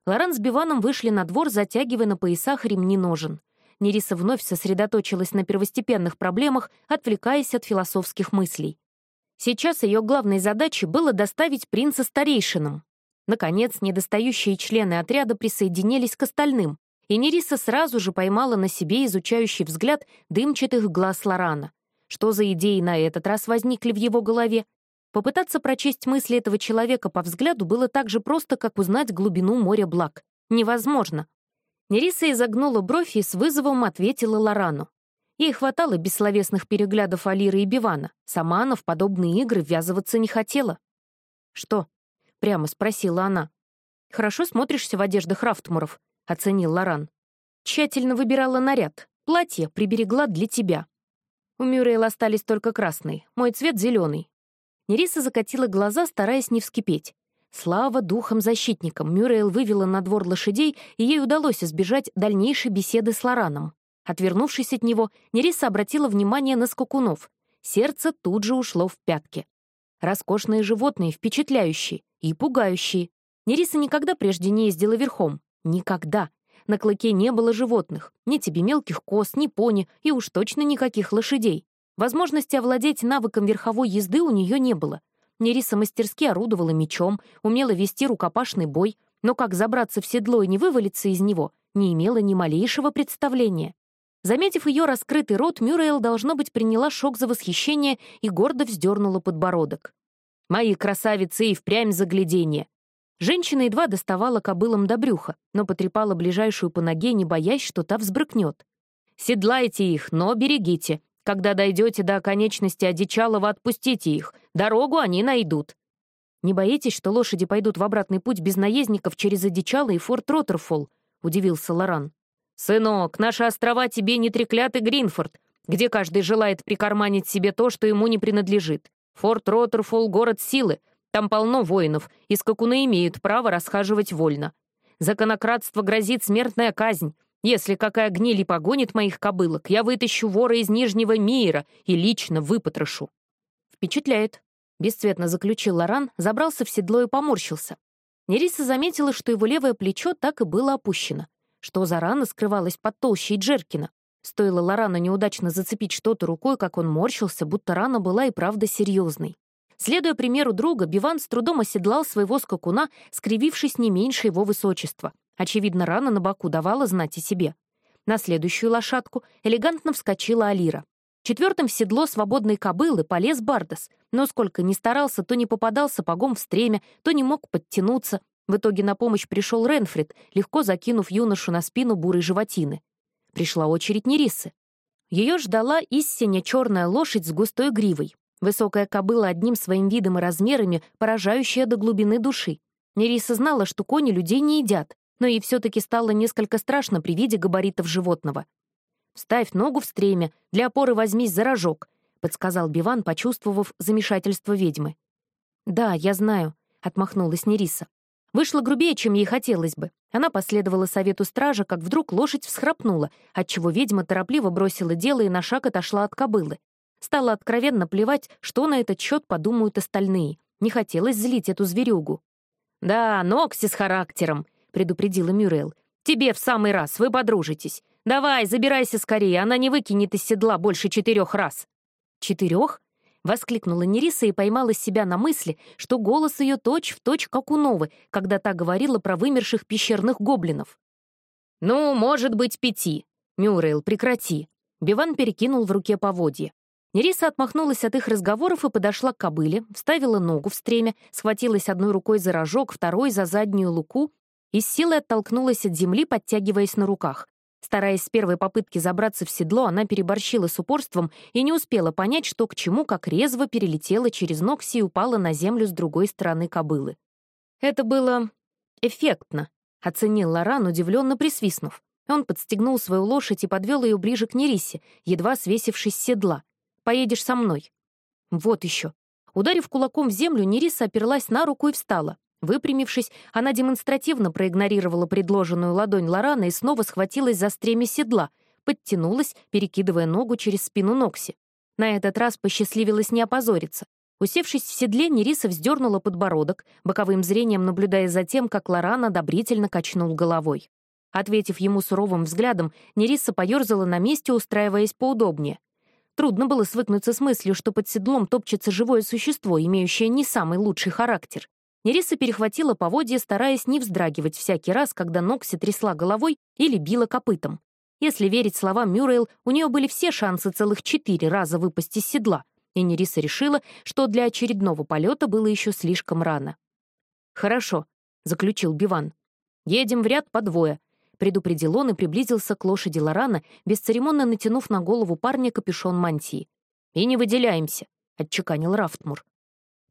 Speaker 1: Лоран с Биваном вышли на двор, затягивая на поясах ремни ножен. Нериса вновь сосредоточилась на первостепенных проблемах, отвлекаясь от философских мыслей. Сейчас ее главной задачей было доставить принца старейшинам. Наконец, недостающие члены отряда присоединились к остальным, и Нериса сразу же поймала на себе изучающий взгляд дымчатых глаз Лорана. Что за идеи на этот раз возникли в его голове, Попытаться прочесть мысли этого человека по взгляду было так же просто, как узнать глубину моря благ. Невозможно. Нериса изогнула бровь и с вызовом ответила Лорану. Ей хватало бессловесных переглядов Алиры и Бивана. Сама она в подобные игры ввязываться не хотела. «Что?» — прямо спросила она. «Хорошо смотришься в одеждах Рафтмуров», — оценил Лоран. «Тщательно выбирала наряд. Платье приберегла для тебя. У Мюррейл остались только красный, мой цвет — зеленый. Нериса закатила глаза, стараясь не вскипеть. Слава духом-защитникам, Мюррейл вывела на двор лошадей, и ей удалось избежать дальнейшей беседы с Лораном. Отвернувшись от него, Нериса обратила внимание на скакунов. Сердце тут же ушло в пятки. Роскошные животные, впечатляющие и пугающие. Нериса никогда прежде не ездила верхом. Никогда. На клыке не было животных. Ни тебе мелких коз, ни пони, и уж точно никаких лошадей. Возможности овладеть навыком верховой езды у нее не было. Нериса мастерски орудовала мечом, умела вести рукопашный бой, но как забраться в седло и не вывалиться из него, не имела ни малейшего представления. Заметив ее раскрытый рот, Мюррейл, должно быть, приняла шок за восхищение и гордо вздернула подбородок. «Мои красавицы и впрямь загляденье!» Женщина едва доставала кобылам до брюха, но потрепала ближайшую по ноге, не боясь, что та взбрыкнет. Седлайте их, но берегите. Когда дойдете до оконечности одичалого, отпустите их. Дорогу они найдут. «Не боитесь, что лошади пойдут в обратный путь без наездников через Одичало и Форт Роттерфолл?» — удивился Лоран. «Сынок, наши острова тебе не треклятый Гринфорд, где каждый желает прикарманить себе то, что ему не принадлежит. Форт Роттерфолл — город силы, там полно воинов, и скакуны имеют право расхаживать вольно. Законократство грозит смертная казнь. Если какая гниль погонит моих кобылок, я вытащу вора из Нижнего мира и лично выпотрошу». «Впечатляет», Бесцветно заключил Лоран, забрался в седло и поморщился. Нериса заметила, что его левое плечо так и было опущено, что за рана скрывалась под толщей Джеркина. Стоило Лорану неудачно зацепить что-то рукой, как он морщился, будто рана была и правда серьезной. Следуя примеру друга, Биван с трудом оседлал своего скакуна, скривившись не меньше его высочества. Очевидно, рана на боку давала знать о себе. На следующую лошадку элегантно вскочила Алира. Четвертым в седло свободной кобылы полез Бардас, но сколько ни старался, то не попадал сапогом в стремя, то не мог подтянуться. В итоге на помощь пришел Ренфрид, легко закинув юношу на спину бурой животины. Пришла очередь Нерисы. Ее ждала истинно черная лошадь с густой гривой. Высокая кобыла одним своим видом и размерами, поражающая до глубины души. Нериса знала, что кони людей не едят, но ей все-таки стало несколько страшно при виде габаритов животного. «Вставь ногу в стремя, для опоры возьмись за рожок», — подсказал Биван, почувствовав замешательство ведьмы. «Да, я знаю», — отмахнулась Нериса. Вышло грубее, чем ей хотелось бы. Она последовала совету стража, как вдруг лошадь всхрапнула, отчего ведьма торопливо бросила дело и на шаг отошла от кобылы. Стало откровенно плевать, что на этот счет подумают остальные. Не хотелось злить эту зверюгу. «Да, Нокси с характером», — предупредила Мюррейл. «Тебе в самый раз, вы подружитесь. Давай, забирайся скорее, она не выкинет из седла больше четырех раз». «Четырех?» — воскликнула Нериса и поймала себя на мысли, что голос ее точь-в-точь, как у Новы, когда та говорила про вымерших пещерных гоблинов. «Ну, может быть, пяти. Мюррейл, прекрати». Биван перекинул в руке поводье. Нериса отмахнулась от их разговоров и подошла к кобыле, вставила ногу в стремя, схватилась одной рукой за рожок, второй — за заднюю луку и с силой оттолкнулась от земли, подтягиваясь на руках. Стараясь с первой попытки забраться в седло, она переборщила с упорством и не успела понять, что к чему, как резво перелетела через Нокси и упала на землю с другой стороны кобылы. Это было эффектно, — оценил Лоран, удивленно присвистнув. Он подстегнул свою лошадь и подвел ее ближе к Нерисе, едва свесившись с седла. «Поедешь со мной». Вот еще. Ударив кулаком в землю, Нериса оперлась на руку и встала. Выпрямившись, она демонстративно проигнорировала предложенную ладонь Лорана и снова схватилась за стремя седла, подтянулась, перекидывая ногу через спину Нокси. На этот раз посчастливилось не опозориться. Усевшись в седле, Нериса вздернула подбородок, боковым зрением наблюдая за тем, как Лоран одобрительно качнул головой. Ответив ему суровым взглядом, Нериса поерзала на месте, устраиваясь поудобнее. Трудно было свыкнуться с мыслью, что под седлом топчется живое существо, имеющее не самый лучший характер. Нериса перехватила поводья, стараясь не вздрагивать всякий раз, когда Нокси трясла головой или била копытом. Если верить словам Мюррейл, у нее были все шансы целых четыре раза выпасть из седла, и Нериса решила, что для очередного полета было еще слишком рано. «Хорошо», — заключил Биван. «Едем в ряд по двое», — предупредил он и приблизился к лошади Лорана, бесцеремонно натянув на голову парня капюшон мантии. «И не выделяемся», — отчеканил Рафтмур.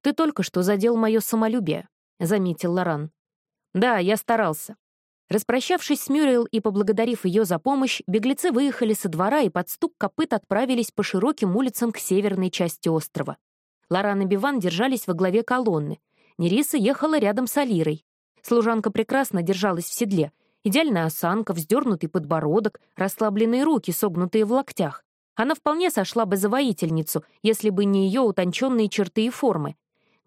Speaker 1: «Ты только что задел мое самолюбие», — заметил Лоран. «Да, я старался». Распрощавшись с Мюррейл и поблагодарив ее за помощь, беглецы выехали со двора и под стук копыт отправились по широким улицам к северной части острова. Лоран и Биван держались во главе колонны. Нериса ехала рядом с Алирой. Служанка прекрасно держалась в седле. Идеальная осанка, вздернутый подбородок, расслабленные руки, согнутые в локтях. Она вполне сошла бы за воительницу, если бы не ее утонченные черты и формы.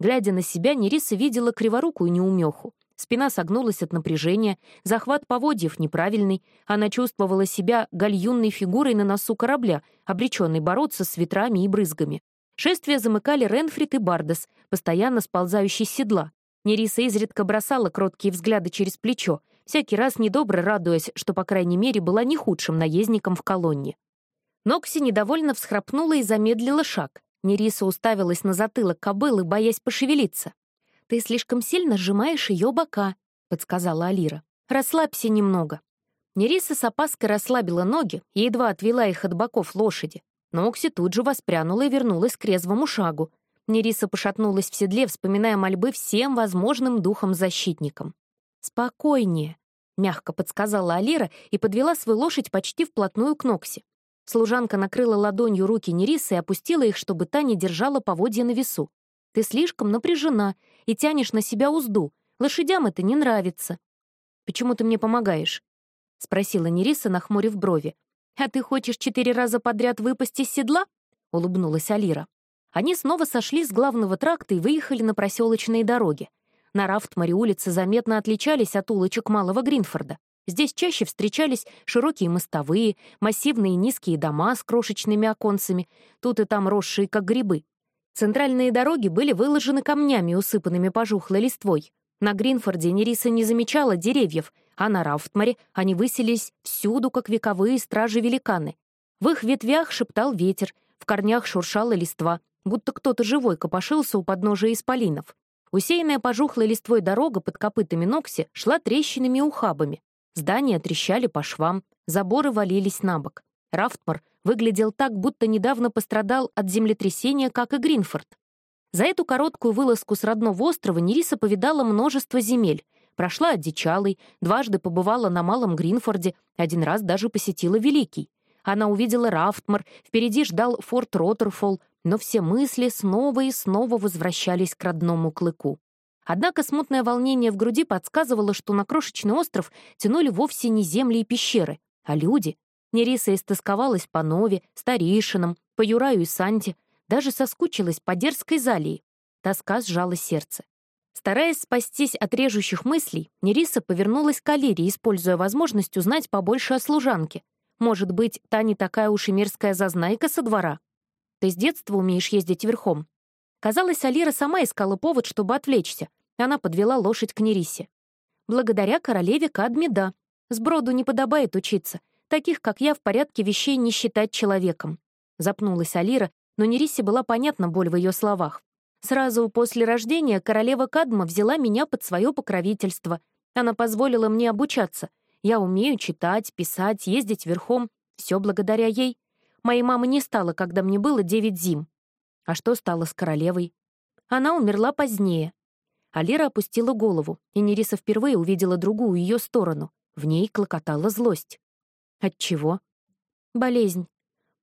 Speaker 1: Глядя на себя, Нериса видела криворукую неумеху. Спина согнулась от напряжения, захват поводьев неправильный, она чувствовала себя гальюнной фигурой на носу корабля, обреченной бороться с ветрами и брызгами. Шествие замыкали Ренфрид и Бардес, постоянно сползающий с седла. Нериса изредка бросала кроткие взгляды через плечо, всякий раз недобро радуясь, что, по крайней мере, была не худшим наездником в колонне. Нокси недовольно всхрапнула и замедлила шаг. Нериса уставилась на затылок кобылы, боясь пошевелиться. «Ты слишком сильно сжимаешь ее бока», — подсказала Алира. «Расслабься немного». Нериса с опаской расслабила ноги и едва отвела их от боков лошади. Но Окси тут же воспрянула и вернулась к резвому шагу. Нериса пошатнулась в седле, вспоминая мольбы всем возможным духом-защитникам. «Спокойнее», — мягко подсказала Алира и подвела свою лошадь почти вплотную к Нокси. Служанка накрыла ладонью руки Нерисы и опустила их, чтобы та не держала поводья на весу. «Ты слишком напряжена и тянешь на себя узду. Лошадям это не нравится». «Почему ты мне помогаешь?» — спросила Нериса, нахмурив брови. «А ты хочешь четыре раза подряд выпасть из седла?» — улыбнулась Алира. Они снова сошли с главного тракта и выехали на проселочные дороги. На Рафтмаре улицы заметно отличались от улочек Малого Гринфорда. Здесь чаще встречались широкие мостовые, массивные низкие дома с крошечными оконцами, тут и там росшие, как грибы. Центральные дороги были выложены камнями, усыпанными пожухлой листвой. На Гринфорде Нериса не замечала деревьев, а на Рафтмаре они высились всюду, как вековые стражи-великаны. В их ветвях шептал ветер, в корнях шуршала листва, будто кто-то живой копошился у подножия исполинов. Усеянная пожухлой листвой дорога под копытами Нокси шла трещинами и ухабами. Здания трещали по швам, заборы валились на бок. Рафтмар выглядел так, будто недавно пострадал от землетрясения, как и Гринфорд. За эту короткую вылазку с родного острова Нериса повидала множество земель, прошла одичалой, дважды побывала на Малом Гринфорде, один раз даже посетила Великий. Она увидела Рафтмар, впереди ждал форт Роттерфолл, но все мысли снова и снова возвращались к родному клыку. Однако смутное волнение в груди подсказывало, что на крошечный остров тянули вовсе не земли и пещеры, а люди. Нериса истосковалась по Нове, старейшинам, по Юраю и Санте, даже соскучилась по дерзкой залии. Тоска сжала сердце. Стараясь спастись от режущих мыслей, Нериса повернулась к Алире, используя возможность узнать побольше о служанке. Может быть, та не такая уж и мерзкая зазнайка со двора? Ты с детства умеешь ездить верхом. Казалось, Алира сама искала повод, чтобы отвлечься. Она подвела лошадь к Нерисе. Благодаря королеве Кадме, да. Сброду не подобает учиться. Таких, как я, в порядке вещей не считать человеком. Запнулась Алира, но Нерисе была понятна боль в ее словах. Сразу после рождения королева Кадма взяла меня под свое покровительство. Она позволила мне обучаться. Я умею читать, писать, ездить верхом. Все благодаря ей. Моей мамы не стало, когда мне было девять зим. А что стало с королевой? Она умерла позднее. Алира опустила голову, и Нериса впервые увидела другую ее сторону. В ней клокотала злость. Отчего? Болезнь.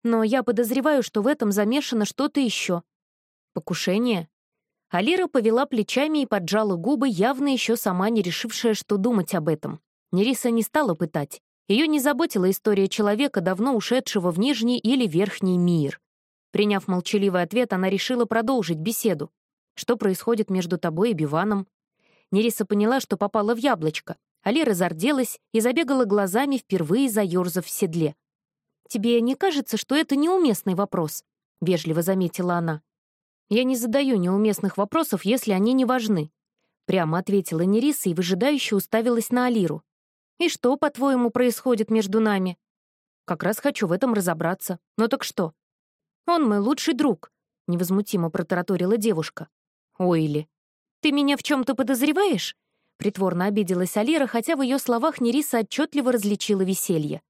Speaker 1: Но я подозреваю, что в этом замешано что-то еще. Покушение? Алира повела плечами и поджала губы, явно еще сама не решившая, что думать об этом. Нериса не стала пытать. Ее не заботила история человека, давно ушедшего в нижний или верхний мир. Приняв молчаливый ответ, она решила продолжить беседу. «Что происходит между тобой и Биваном?» Нериса поняла, что попала в яблочко. Али зарделась и забегала глазами, впервые заёрзав в седле. «Тебе не кажется, что это неуместный вопрос?» — вежливо заметила она. «Я не задаю неуместных вопросов, если они не важны», — прямо ответила Нериса и выжидающе уставилась на Алиру. «И что, по-твоему, происходит между нами?» «Как раз хочу в этом разобраться. Ну так что?» «Он мой лучший друг», — невозмутимо протараторила девушка. «Ойли, ты меня в чем то подозреваешь?» Притворно обиделась Алира, хотя в ее словах Нериса отчетливо различила веселье.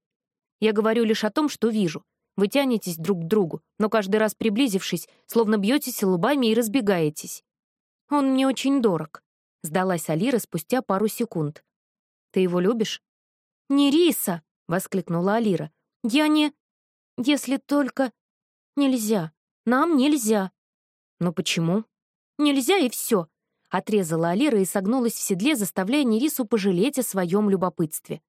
Speaker 1: «Я говорю лишь о том, что вижу. Вы тянетесь друг к другу, но каждый раз приблизившись, словно бьетесь лбами и разбегаетесь. Он мне очень дорог», — сдалась Алира спустя пару секунд. «Ты его любишь?» «Нериса!» — воскликнула Алира. «Я не... Если только...» «Нельзя. Нам нельзя». «Но почему?» «Нельзя, и все», — отрезала Алира и согнулась в седле, заставляя Нерису пожалеть о своем любопытстве.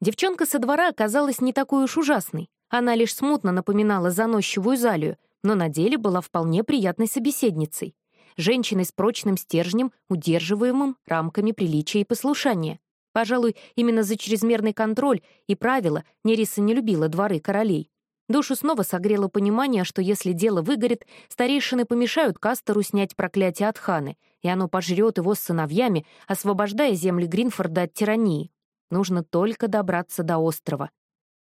Speaker 1: Девчонка со двора оказалась не такой уж ужасной. Она лишь смутно напоминала заносчивую залию, но на деле была вполне приятной собеседницей. Женщиной с прочным стержнем, удерживаемым рамками приличия и послушания. Пожалуй, именно за чрезмерный контроль и правила Нериса не любила дворы королей. Душу снова согрело понимание, что если дело выгорит, старейшины помешают Кастеру снять проклятие от ханы, и оно пожрет его с сыновьями, освобождая земли Гринфорда от тирании. Нужно только добраться до острова.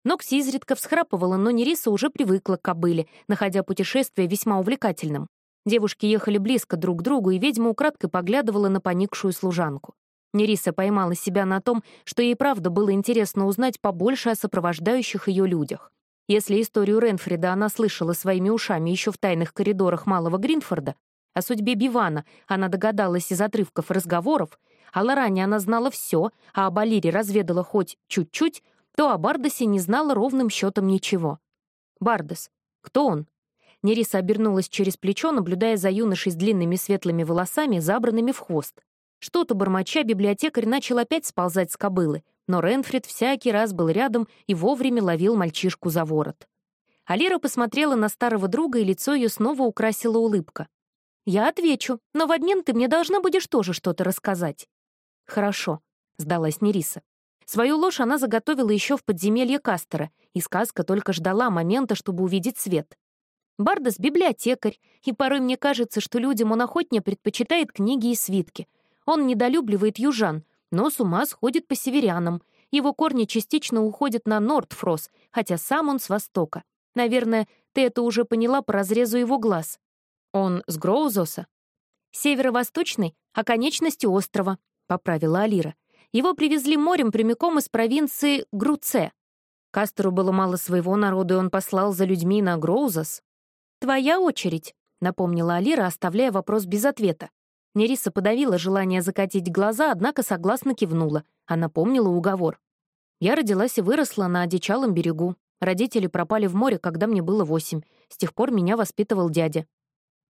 Speaker 1: Нокси изредка всхрапывала, но Нериса уже привыкла к кобыле, находя путешествие весьма увлекательным. Девушки ехали близко друг к другу, и ведьма украдкой поглядывала на поникшую служанку. Нериса поймала себя на том, что ей правда было интересно узнать побольше о сопровождающих ее людях. Если историю Ренфрида она слышала своими ушами еще в тайных коридорах Малого Гринфорда, о судьбе Бивана она догадалась из отрывков разговоров, о Лоране она знала все, а об Алире разведала хоть чуть-чуть, то о Бардосе не знала ровным счетом ничего. Бардос. Кто он? Нериса обернулась через плечо, наблюдая за юношей с длинными светлыми волосами, забранными в хвост. Что-то бормоча, библиотекарь начал опять сползать с кобылы, но Ренфрид всякий раз был рядом и вовремя ловил мальчишку за ворот. Алира посмотрела на старого друга, и лицо ее снова украсила улыбка. «Я отвечу, но в обмен ты мне должна будешь тоже что-то рассказать». «Хорошо», — сдалась Нериса. Свою ложь она заготовила еще в подземелье Кастера, и сказка только ждала момента, чтобы увидеть свет. Бардас — библиотекарь, и порой мне кажется, что людям он охотнее предпочитает книги и свитки — он недолюбливает южан, но с ума сходит по северянам. Его корни частично уходят на Нордфрос, хотя сам он с востока. Наверное, ты это уже поняла по разрезу его глаз. Он с Гроузоса? Северо-восточный, а конечности острова, — поправила Алира. Его привезли морем прямиком из провинции Груце. Кастеру было мало своего народа, и он послал за людьми на Гроузос. «Твоя очередь», — напомнила Алира, оставляя вопрос без ответа. Нериса подавила желание закатить глаза, однако согласно кивнула. Она помнила уговор. Я родилась и выросла на одичалом берегу. Родители пропали в море, когда мне было восемь. С тех пор меня воспитывал дядя.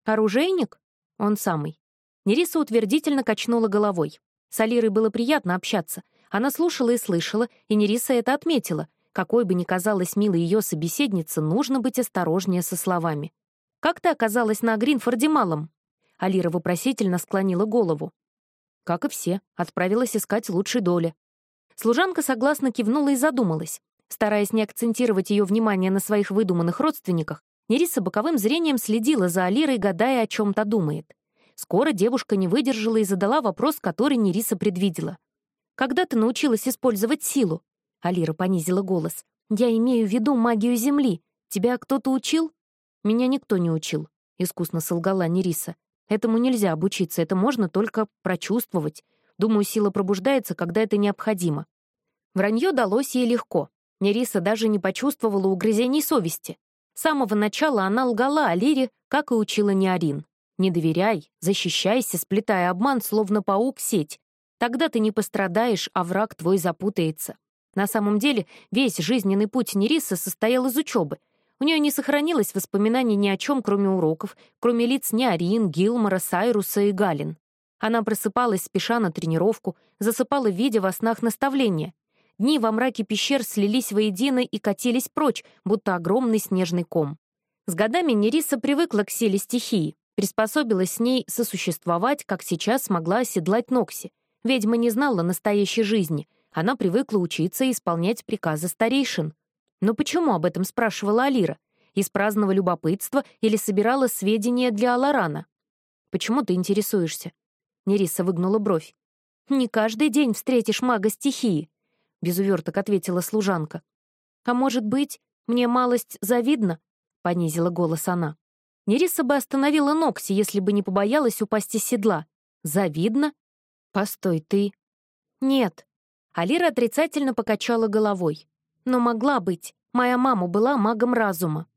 Speaker 1: «Оружейник?» Он самый. Нериса утвердительно качнула головой. С Алирой было приятно общаться. Она слушала и слышала, и Нериса это отметила. Какой бы ни казалась милой ее собеседница, нужно быть осторожнее со словами. «Как ты оказалась на Гринфорде Малом?» Алира вопросительно склонила голову. Как и все, отправилась искать лучшей доли. Служанка согласно кивнула и задумалась. Стараясь не акцентировать ее внимание на своих выдуманных родственниках, Нериса боковым зрением следила за Алирой, гадая, о чем-то думает. Скоро девушка не выдержала и задала вопрос, который Нериса предвидела. «Когда ты научилась использовать силу?» Алира понизила голос. «Я имею в виду магию Земли. Тебя кто-то учил?» «Меня никто не учил», — искусно солгала Нериса. Этому нельзя обучиться, это можно только прочувствовать. Думаю, сила пробуждается, когда это необходимо. Вранье далось ей легко. Нериса даже не почувствовала угрызений совести. С самого начала она лгала о Лире, как и учила Неорин. Не доверяй, защищайся, сплетая обман, словно паук сеть. Тогда ты не пострадаешь, а враг твой запутается. На самом деле, весь жизненный путь Нерисы состоял из учебы — у нее не сохранилось воспоминаний ни о чем, кроме уроков, кроме лиц Неорин, Гилмора, Сайруса и Галин. Она просыпалась спеша на тренировку, засыпала видя во снах наставления. Дни во мраке пещер слились воедино и катились прочь, будто огромный снежный ком. С годами Нериса привыкла к силе стихии, приспособилась с ней сосуществовать, как сейчас смогла оседлать Нокси. Ведьма не знала настоящей жизни, она привыкла учиться и исполнять приказы старейшин. Но почему об этом спрашивала Алира? Из праздного любопытства или собирала сведения для Аларана? Почему ты интересуешься? Нериса выгнула бровь. «Не каждый день встретишь мага стихии», — без уверток ответила служанка. «А может быть, мне малость завидно?» — понизила голос она. Нериса бы остановила Нокси, если бы не побоялась упасть из седла. «Завидно? Постой, ты...» «Нет». Алира отрицательно покачала головой. Но могла быть. Моя мама была магом разума.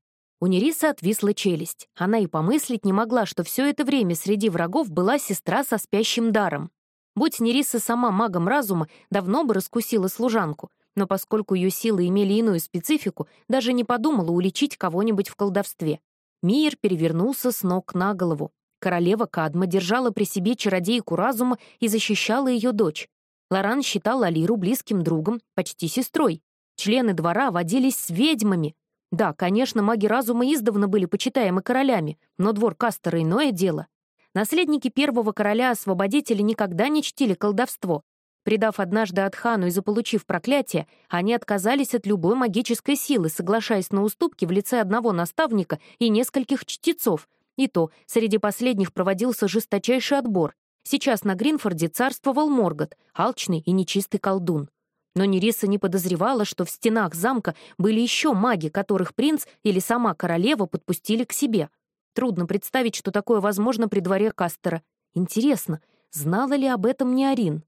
Speaker 1: У Нерисы отвисла челюсть. Она и помыслить не могла, что все это время среди врагов была сестра со спящим даром. Будь Нериса сама магом разума, давно бы раскусила служанку, но поскольку ее силы имели иную специфику, даже не подумала уличить кого-нибудь в колдовстве. Мир перевернулся с ног на голову. Королева Кадма держала при себе чародейку разума и защищала ее дочь. Лоран считал Алиру близким другом, почти сестрой. Члены двора водились с ведьмами. Да, конечно, маги разума издавна были почитаемы королями, но двор Кастера — иное дело. Наследники первого короля-освободителя никогда не чтили колдовство. Предав однажды Атхану и заполучив проклятие, они отказались от любой магической силы, соглашаясь на уступки в лице одного наставника и нескольких чтецов. И то, среди последних проводился жесточайший отбор. Сейчас на Гринфорде царствовал Моргот, алчный и нечистый колдун. Но Нериса не подозревала, что в стенах замка были еще маги, которых принц или сама королева подпустили к себе. Трудно представить, что такое возможно при дворе Кастера. Интересно, знала ли об этом Неорин?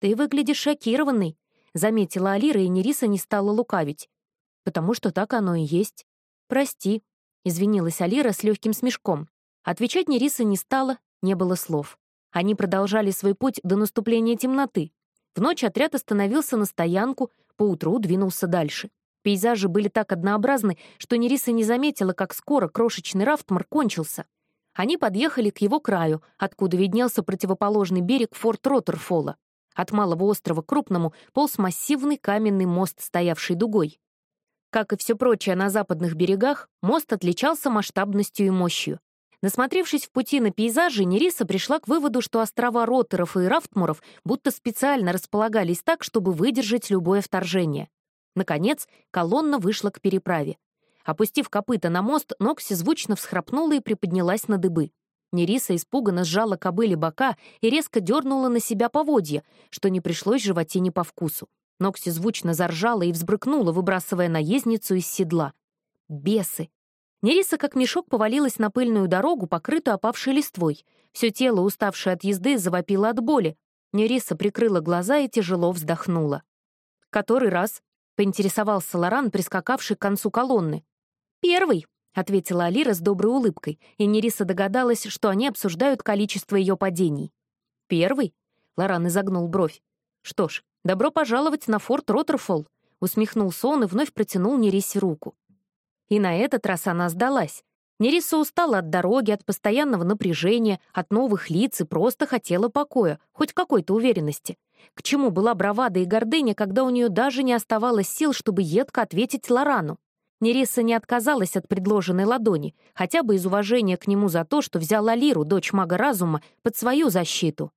Speaker 1: «Ты выглядишь шокированный», — заметила Алира, и Нериса не стала лукавить. «Потому что так оно и есть. Прости», — извинилась Алира с легким смешком. Отвечать Нериса не стала, не было слов. Они продолжали свой путь до наступления темноты. В ночь отряд остановился на стоянку, поутру двинулся дальше. Пейзажи были так однообразны, что Нериса не заметила, как скоро крошечный рафтмар кончился. Они подъехали к его краю, откуда виднелся противоположный берег форт Роттерфола. От малого острова к крупному полз массивный каменный мост, стоявший дугой. Как и все прочее на западных берегах, мост отличался масштабностью и мощью. Насмотревшись в пути на пейзажи, Нериса пришла к выводу, что острова Роттеров и Рафтмуров будто специально располагались так, чтобы выдержать любое вторжение. Наконец, колонна вышла к переправе. Опустив копыта на мост, Нокси звучно всхрапнула и приподнялась на дыбы. Нериса испуганно сжала кобыли бока и резко дернула на себя поводья, что не пришлось животине по вкусу. Нокси звучно заржала и взбрыкнула, выбрасывая наездницу из седла. Бесы! Нериса как мешок повалилась на пыльную дорогу, покрытую опавшей листвой. Все тело, уставшее от езды, завопило от боли. Нериса прикрыла глаза и тяжело вздохнула. «Который раз?» — поинтересовался Лоран, прискакавший к концу колонны. «Первый», — ответила Алира с доброй улыбкой, и Нериса догадалась, что они обсуждают количество ее падений. «Первый?» — Лоран изогнул бровь. «Что ж, добро пожаловать на форт Роттерфолл», — усмехнулся он и вновь протянул Нерисе руку. И на этот раз она сдалась. Нериса устала от дороги, от постоянного напряжения, от новых лиц и просто хотела покоя, хоть какой-то уверенности. К чему была бравада и гордыня, когда у нее даже не оставалось сил, чтобы едко ответить Лорану? Нериса не отказалась от предложенной ладони, хотя бы из уважения к нему за то, что взяла Лиру, дочь мага разума, под свою защиту.